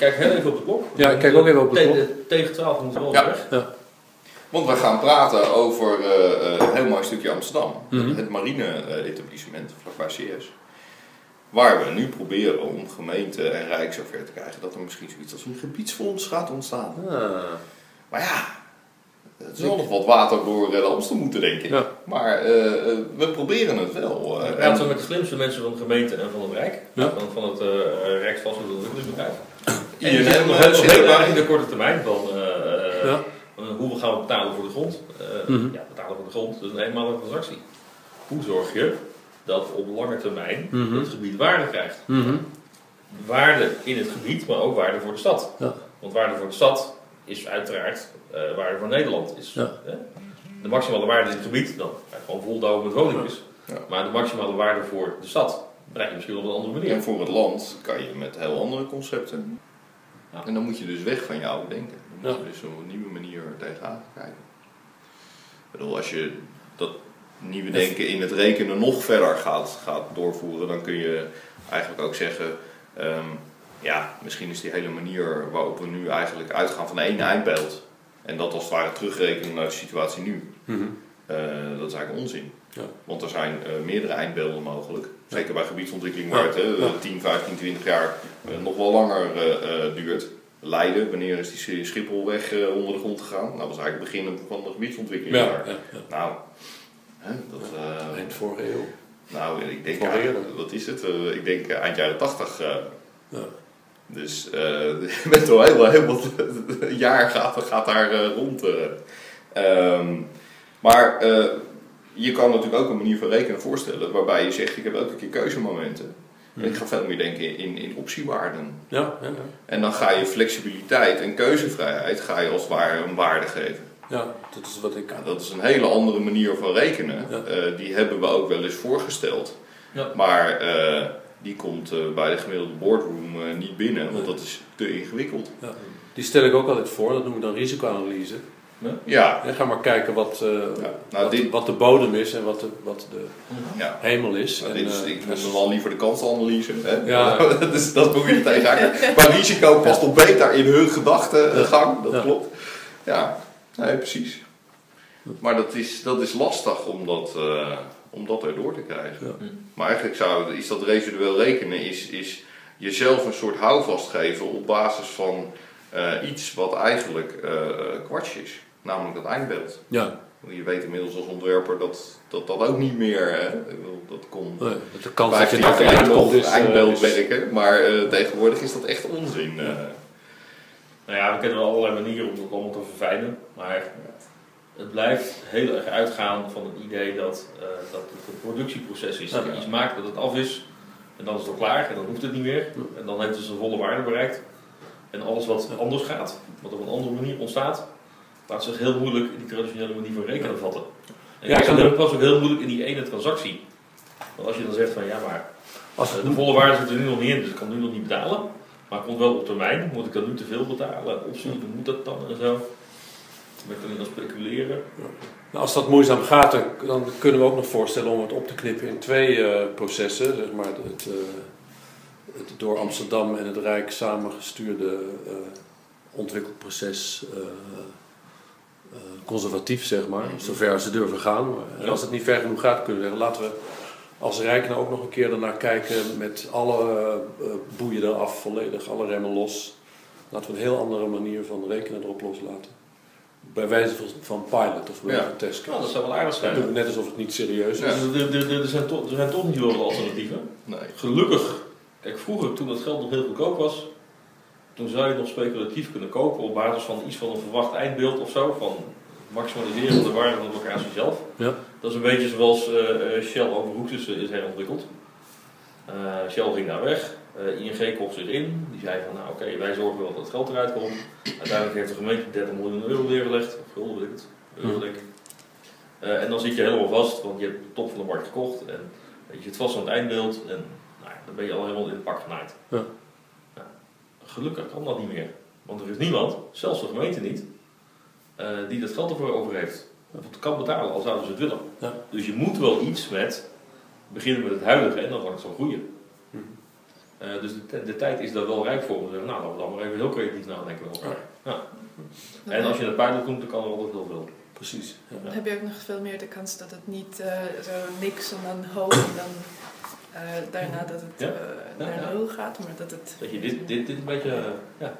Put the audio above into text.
kijk heel even op de klok. Ja, ik kijk ook even op de klok. de- Tegen 12 moeten we wel Ja. weg. Want we gaan praten over eh, eh, een heel mooi stukje Amsterdam. Mhm. Het marine-etablissement vlakbij CS. Waar we nu proberen om gemeente en Rijk zover te krijgen dat er misschien zoiets als een gebiedsfonds gaat ontstaan. Ah. Maar ja, het zal nog wat water door eh, de Amstel moeten, denk ik. Ja. Maar eh, eh, we proberen het wel. eh, We praten met de slimste mensen van de gemeente en van het Rijk. Ja. Van, van het uh, Rijksvastgoed. En INM, zitten nog eh, heel, nog heel erbij. erg in de korte termijn van eh, Ja. eh, hoe we gaan betalen voor de grond. Eh, Mhm. Ja, betalen voor de grond, dat is een eenmalige transactie. Hoe zorg je dat op lange termijn Mhm. het gebied waarde krijgt? Mhm. Waarde in het gebied, maar ook waarde voor de stad. Ja. Want waarde voor de stad is uiteraard eh, waarde voor Nederland. Is, Ja. hè? De maximale waarde in het gebied, dan ga je gewoon voldouwen met woningen. Ja. Maar de maximale waarde voor de stad bereik je misschien op een andere manier. En voor het land kan je met heel andere concepten. Ja. En dan moet je dus weg van je oude denken. Dan moet Ja. je dus op een nieuwe manier tegenaan kijken. Ik bedoel, als je dat nieuwe denken in het rekenen nog verder gaat, gaat doorvoeren, dan kun je eigenlijk ook zeggen, ehm, ja, misschien is die hele manier waarop we nu eigenlijk uitgaan van één eindbeeld. En dat als het ware terugrekenen naar de situatie nu. Eh, dat is eigenlijk onzin. Ja. Want er zijn eh, meerdere eindbeelden mogelijk. Zeker bij gebiedsontwikkeling waar het hè, Ja. 10, 15, 20 jaar eh, nog wel langer eh, eh, duurt. Leiden, wanneer is die Schipholweg eh, onder de grond gegaan? Nou, dat was eigenlijk het begin van de gebiedsontwikkeling Ja, daar. ja, ja. Nou, hè, dat, eh, Eind vorige eeuw. nou, ik denk, wat is het? Eh, ik denk eh, eind jaren 80. eh, Ja. dus eh met wel heel, heel wat jaar gaat, gaat daar eh, rond. eh. Maar eh, je kan natuurlijk ook een manier van rekenen voorstellen waarbij je zegt: ik heb elke keer keuzemomenten. En ik ga veel meer denken in, in optiewaarden. Ja, ja, ja. En dan ga je flexibiliteit en keuzevrijheid ga je als het ware een waarde geven. Ja, dat is wat ik... Ja, dat is een hele andere manier van rekenen. Ja. Eh, die hebben we ook wel eens voorgesteld. Ja. Maar eh, die komt bij de gemiddelde boardroom niet binnen, want Nee. dat is te ingewikkeld. Die stel ik ook altijd voor, dat noem ik dan risicoanalyse. Ja, En ga maar kijken wat, eh, nou, wat, dit- wat de bodem is en wat de, wat de ja. hemel is. Nou, en, dit is, eh, ik noem hem al liever de kansanalyse. Hè? Ja. dat, is, dat moet je tegenaan. Maar risico past op beter in hun gedachtegang, dat Ja. klopt. Ja, nee, precies. Maar dat is, dat is lastig om dat, eh, om dat erdoor te krijgen. Ja. Maar eigenlijk zou, is dat residueel rekenen, is, is jezelf een soort houvast geven op basis van eh, iets wat eigenlijk eh eh, kwartje is. Namelijk dat eindbeeld. ja, Je weet inmiddels als ontwerper dat dat, dat ook niet meer, hè? Dat kon nee, de kans dat je 15 daar is... eh, eindbeeld is- werken, maar eh, tegenwoordig is dat echt onzin. eh. Nou ja, we kennen wel allerlei manieren om dat allemaal te verfijnen. Maar het blijft heel erg uitgaan van het idee dat, eh, dat het een productieproces is. Dat je Ja. iets maakt, dat het af is. En dan is het al klaar en dan hoeft het niet meer. En dan heeft het zijn volle waarde bereikt. En alles wat anders gaat, wat op een andere manier ontstaat, laat zich heel moeilijk in die traditionele manier van rekenen vatten. En Ja, ik kan dat was ook heel moeilijk in die ene transactie. Want als je dan zegt van ja, maar Als eh, de volle waarde zit er nu nog niet in, dus ik kan nu nog niet betalen. Maar komt wel op termijn. Moet ik dan nu te veel betalen? Hoe moet dat dan en zo? Ik dan niet aan het speculeren? Nou, als dat moeizaam gaat, dan, dan kunnen we ook nog voorstellen om het op te knippen in twee eh, processen. Zeg maar het, eh, het door Amsterdam en het Rijk samengestuurde eh ontwikkelproces conservatief, zeg maar. Zover ze durven gaan. Ja. als het niet ver genoeg gaat, kunnen we zeggen, laten we als Rijk nou ook nog een keer ernaar kijken met alle eh, boeien eraf volledig, alle remmen los. Laten we een heel andere manier van rekenen erop loslaten. Bij wijze van, van pilot of bij wijze Ja. van test. Nou, dat zou wel aardig zijn. net alsof het niet serieus is. Ja. Dus er, er, er, zijn toch, er zijn toch niet heel veel alternatieven. Nee. Gelukkig, kijk vroeger toen dat geld nog heel goedkoop was, toen zou je nog speculatief kunnen kopen op basis van iets van een verwacht eindbeeld of zo, van maximaliseren van de waarde van de locatie zelf. Ja. Dat is een beetje zoals eh, eh, Shell over Hoekses is, is herontwikkeld. Eh, Shell ging daar weg, Eh, ING kocht zich in, die zei van nou oké, wij zorgen wel dat het geld eruit komt. Uiteindelijk heeft de gemeente 30 miljoen euro neergelegd, of gulden weet ik het, euro denk ik. Eh, en dan zit je helemaal vast, want je hebt de top van de markt gekocht en je zit vast aan het eindbeeld en nou, ja, dan ben je al helemaal in het pak genaaid. Ja. Gelukkig kan dat niet meer. Want er is niemand, zelfs de gemeente niet, eh, die dat geld ervoor over heeft. Of het kan betalen, al zouden ze het willen. Ja. Dus je moet wel iets met, beginnen met het huidige en dan kan het zo groeien. Mhm. Eh, dus de, tijd is daar wel rijk voor om zeggen, nou laten we dan maar even heel creatief nadenken over. Ja. En als je een pilot komt, dan kan er wel heel veel. Precies. Dan heb je ook nog veel meer de kans dat het niet eh, zo niks en dan hoog en dan uh, daarna dat het uh, naar nul gaat, maar dat het... Dat je dit, dit, dit een beetje... Eh, ja.